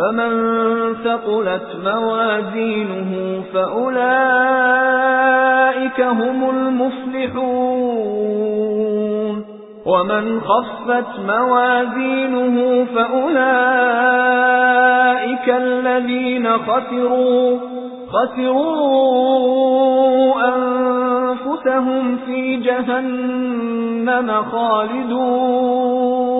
فَمَن ثَقُلَتْ مَوَازِينُهُ فَأُولَئِكَ هُمُ الْمُفْلِحُونَ وَمَنْ خَفَّتْ مَوَازِينُهُ فَأُولَئِكَ الَّذِينَ خَسِرُوا خَسِرُوا أَنفُسَهُمْ فِي جَهَنَّمَ خَالِدُونَ